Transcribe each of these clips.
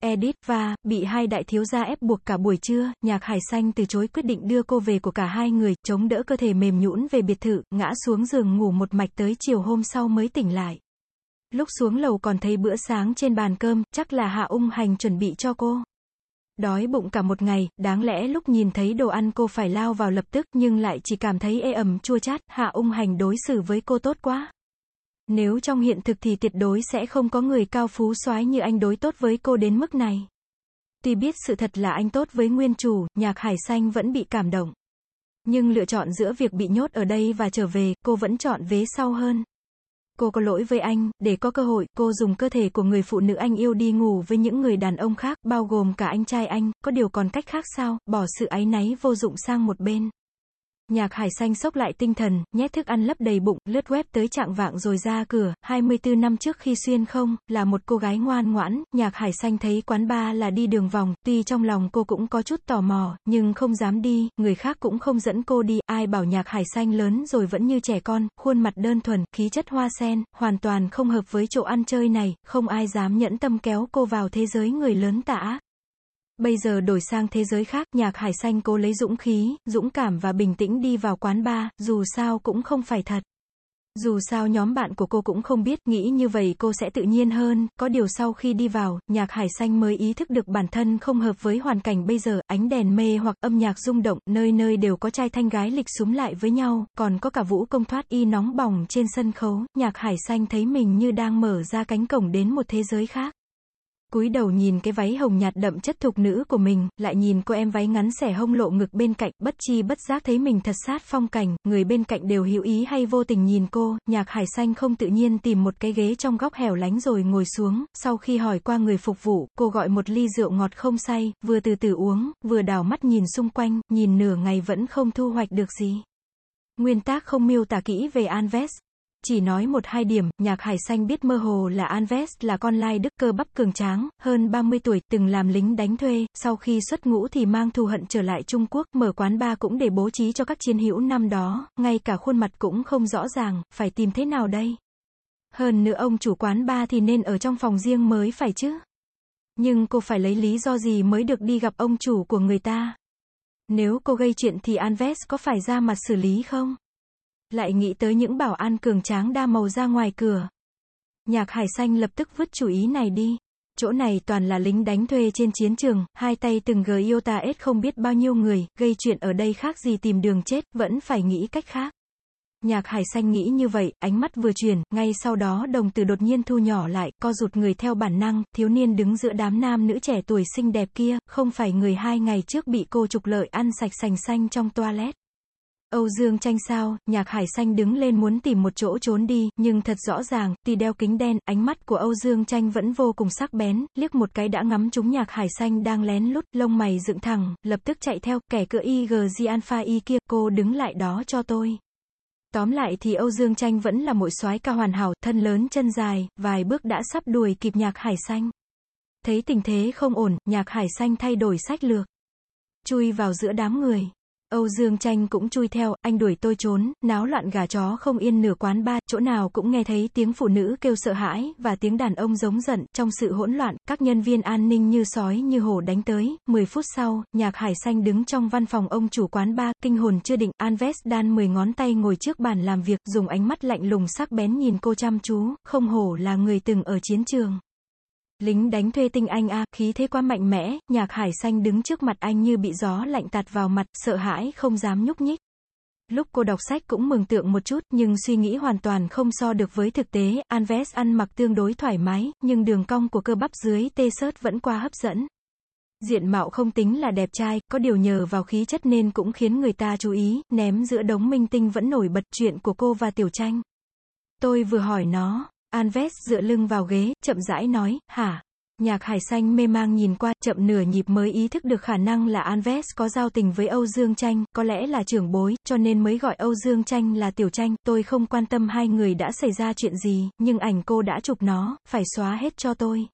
Edith và, bị hai đại thiếu gia ép buộc cả buổi trưa, nhạc hải xanh từ chối quyết định đưa cô về của cả hai người, chống đỡ cơ thể mềm nhũn về biệt thự, ngã xuống giường ngủ một mạch tới chiều hôm sau mới tỉnh lại. Lúc xuống lầu còn thấy bữa sáng trên bàn cơm, chắc là Hạ Ung Hành chuẩn bị cho cô. Đói bụng cả một ngày, đáng lẽ lúc nhìn thấy đồ ăn cô phải lao vào lập tức nhưng lại chỉ cảm thấy ê ẩm chua chát, Hạ Ung Hành đối xử với cô tốt quá. Nếu trong hiện thực thì tuyệt đối sẽ không có người cao phú soái như anh đối tốt với cô đến mức này. Tuy biết sự thật là anh tốt với nguyên chủ, nhạc hải xanh vẫn bị cảm động. Nhưng lựa chọn giữa việc bị nhốt ở đây và trở về, cô vẫn chọn vế sau hơn. Cô có lỗi với anh, để có cơ hội, cô dùng cơ thể của người phụ nữ anh yêu đi ngủ với những người đàn ông khác, bao gồm cả anh trai anh, có điều còn cách khác sao, bỏ sự áy náy vô dụng sang một bên. Nhạc hải xanh sốc lại tinh thần, nhét thức ăn lấp đầy bụng, lướt web tới trạng vạng rồi ra cửa, 24 năm trước khi xuyên không, là một cô gái ngoan ngoãn, nhạc hải xanh thấy quán bar là đi đường vòng, tuy trong lòng cô cũng có chút tò mò, nhưng không dám đi, người khác cũng không dẫn cô đi, ai bảo nhạc hải xanh lớn rồi vẫn như trẻ con, khuôn mặt đơn thuần, khí chất hoa sen, hoàn toàn không hợp với chỗ ăn chơi này, không ai dám nhẫn tâm kéo cô vào thế giới người lớn tả. Bây giờ đổi sang thế giới khác, nhạc hải xanh cố lấy dũng khí, dũng cảm và bình tĩnh đi vào quán bar, dù sao cũng không phải thật. Dù sao nhóm bạn của cô cũng không biết, nghĩ như vậy cô sẽ tự nhiên hơn, có điều sau khi đi vào, nhạc hải xanh mới ý thức được bản thân không hợp với hoàn cảnh bây giờ, ánh đèn mê hoặc âm nhạc rung động, nơi nơi đều có trai thanh gái lịch súng lại với nhau, còn có cả vũ công thoát y nóng bỏng trên sân khấu, nhạc hải xanh thấy mình như đang mở ra cánh cổng đến một thế giới khác cúi đầu nhìn cái váy hồng nhạt đậm chất thục nữ của mình, lại nhìn cô em váy ngắn xẻ hông lộ ngực bên cạnh, bất chi bất giác thấy mình thật sát phong cảnh, người bên cạnh đều hiểu ý hay vô tình nhìn cô, nhạc hải xanh không tự nhiên tìm một cái ghế trong góc hẻo lánh rồi ngồi xuống, sau khi hỏi qua người phục vụ, cô gọi một ly rượu ngọt không say, vừa từ từ uống, vừa đảo mắt nhìn xung quanh, nhìn nửa ngày vẫn không thu hoạch được gì. Nguyên tác không miêu tả kỹ về Anves, chỉ nói một hai điểm, nhạc hải xanh biết mơ hồ là Anves là con lai đức cơ bắp cường tráng, hơn 30 tuổi, từng làm lính đánh thuê, sau khi xuất ngũ thì mang thù hận trở lại Trung Quốc, mở quán bar cũng để bố trí cho các chiến hữu năm đó, ngay cả khuôn mặt cũng không rõ ràng, phải tìm thế nào đây? Hơn nữa ông chủ quán ba thì nên ở trong phòng riêng mới phải chứ? Nhưng cô phải lấy lý do gì mới được đi gặp ông chủ của người ta? Nếu cô gây chuyện thì Anves có phải ra mặt xử lý không? Lại nghĩ tới những bảo an cường tráng đa màu ra ngoài cửa. Nhạc hải xanh lập tức vứt chủ ý này đi. Chỗ này toàn là lính đánh thuê trên chiến trường, hai tay từng gờ yêu ta ết không biết bao nhiêu người, gây chuyện ở đây khác gì tìm đường chết, vẫn phải nghĩ cách khác. Nhạc hải xanh nghĩ như vậy, ánh mắt vừa chuyển, ngay sau đó đồng tử đột nhiên thu nhỏ lại, co rụt người theo bản năng, thiếu niên đứng giữa đám nam nữ trẻ tuổi xinh đẹp kia, không phải người hai ngày trước bị cô trục lợi ăn sạch sành xanh trong toilet. Âu Dương tranh sao, nhạc hải xanh đứng lên muốn tìm một chỗ trốn đi, nhưng thật rõ ràng, tì đeo kính đen, ánh mắt của Âu Dương tranh vẫn vô cùng sắc bén, liếc một cái đã ngắm trúng nhạc hải xanh đang lén lút, lông mày dựng thẳng, lập tức chạy theo, kẻ cựa YG Alpha Y kia, cô đứng lại đó cho tôi. Tóm lại thì Âu Dương Tranh vẫn là mỗi soái ca hoàn hảo, thân lớn chân dài, vài bước đã sắp đuổi kịp nhạc hải xanh. Thấy tình thế không ổn, nhạc hải xanh thay đổi sách lược. Chui vào giữa đám người. Âu Dương Tranh cũng chui theo, anh đuổi tôi trốn, náo loạn gà chó không yên nửa quán ba, chỗ nào cũng nghe thấy tiếng phụ nữ kêu sợ hãi, và tiếng đàn ông giống giận, trong sự hỗn loạn, các nhân viên an ninh như sói như hổ đánh tới, 10 phút sau, nhạc hải xanh đứng trong văn phòng ông chủ quán ba, kinh hồn chưa định, Anves đan 10 ngón tay ngồi trước bàn làm việc, dùng ánh mắt lạnh lùng sắc bén nhìn cô chăm chú, không hổ là người từng ở chiến trường. Lính đánh thuê tinh anh a, khí thế quá mạnh mẽ, nhạc hải xanh đứng trước mặt anh như bị gió lạnh tạt vào mặt, sợ hãi không dám nhúc nhích. Lúc cô đọc sách cũng mừng tượng một chút, nhưng suy nghĩ hoàn toàn không so được với thực tế, Anves ăn mặc tương đối thoải mái, nhưng đường cong của cơ bắp dưới tê sớt vẫn quá hấp dẫn. Diện mạo không tính là đẹp trai, có điều nhờ vào khí chất nên cũng khiến người ta chú ý, ném giữa đống minh tinh vẫn nổi bật chuyện của cô và Tiểu Tranh. Tôi vừa hỏi nó, Anves dựa lưng vào ghế, chậm rãi nói, hả? Nhạc hải xanh mê mang nhìn qua, chậm nửa nhịp mới ý thức được khả năng là Anves có giao tình với Âu Dương Tranh, có lẽ là trưởng bối, cho nên mới gọi Âu Dương Tranh là tiểu tranh, tôi không quan tâm hai người đã xảy ra chuyện gì, nhưng ảnh cô đã chụp nó, phải xóa hết cho tôi.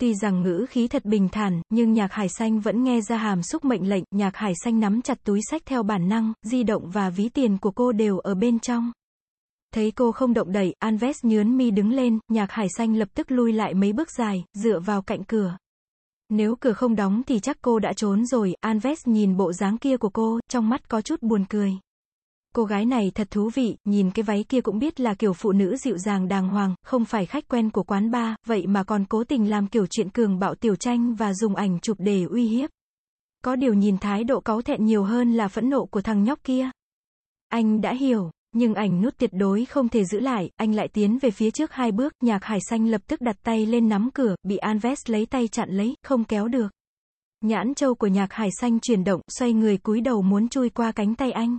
Tuy rằng ngữ khí thật bình thản, nhưng nhạc hải xanh vẫn nghe ra hàm xúc mệnh lệnh, nhạc hải xanh nắm chặt túi sách theo bản năng, di động và ví tiền của cô đều ở bên trong. Thấy cô không động đẩy, Anves nhướn mi đứng lên, nhạc hải xanh lập tức lui lại mấy bước dài, dựa vào cạnh cửa. Nếu cửa không đóng thì chắc cô đã trốn rồi, Anves nhìn bộ dáng kia của cô, trong mắt có chút buồn cười. Cô gái này thật thú vị, nhìn cái váy kia cũng biết là kiểu phụ nữ dịu dàng đàng hoàng, không phải khách quen của quán bar, vậy mà còn cố tình làm kiểu chuyện cường bạo tiểu tranh và dùng ảnh chụp để uy hiếp. Có điều nhìn thái độ cáu thẹn nhiều hơn là phẫn nộ của thằng nhóc kia. Anh đã hiểu, nhưng ảnh nút tuyệt đối không thể giữ lại, anh lại tiến về phía trước hai bước, nhạc hải xanh lập tức đặt tay lên nắm cửa, bị Anves lấy tay chặn lấy, không kéo được. Nhãn châu của nhạc hải xanh chuyển động, xoay người cúi đầu muốn chui qua cánh tay anh.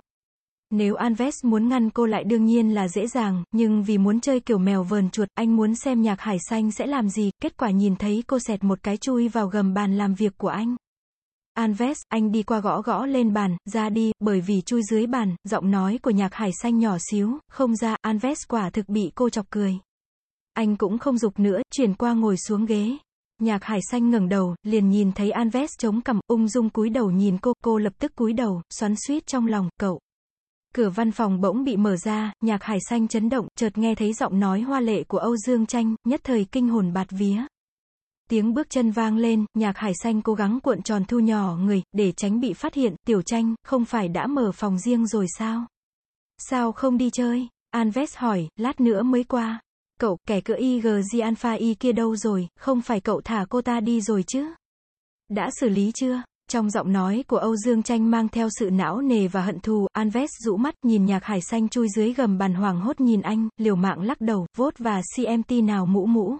Nếu Anves muốn ngăn cô lại đương nhiên là dễ dàng, nhưng vì muốn chơi kiểu mèo vờn chuột, anh muốn xem nhạc hải xanh sẽ làm gì, kết quả nhìn thấy cô xẹt một cái chui vào gầm bàn làm việc của anh. Anves anh đi qua gõ gõ lên bàn, ra đi, bởi vì chui dưới bàn, giọng nói của nhạc hải xanh nhỏ xíu, không ra, Anves quả thực bị cô chọc cười. Anh cũng không dục nữa, chuyển qua ngồi xuống ghế. Nhạc hải xanh ngẩng đầu, liền nhìn thấy Anves chống cằm, ung dung cúi đầu nhìn cô, cô lập tức cúi đầu, xoắn suýt trong lòng, cậu. Cửa văn phòng bỗng bị mở ra, nhạc hải xanh chấn động, chợt nghe thấy giọng nói hoa lệ của Âu Dương Tranh, nhất thời kinh hồn bạt vía. Tiếng bước chân vang lên, nhạc hải xanh cố gắng cuộn tròn thu nhỏ người, để tránh bị phát hiện, tiểu tranh, không phải đã mở phòng riêng rồi sao? Sao không đi chơi? anves hỏi, lát nữa mới qua. Cậu, kẻ cỡ IG Alpha Y kia đâu rồi, không phải cậu thả cô ta đi rồi chứ? Đã xử lý chưa? Trong giọng nói của Âu Dương Tranh mang theo sự não nề và hận thù, anves rũ mắt nhìn nhạc hải xanh chui dưới gầm bàn hoàng hốt nhìn anh, liều mạng lắc đầu, vốt và CMT nào mũ mũ.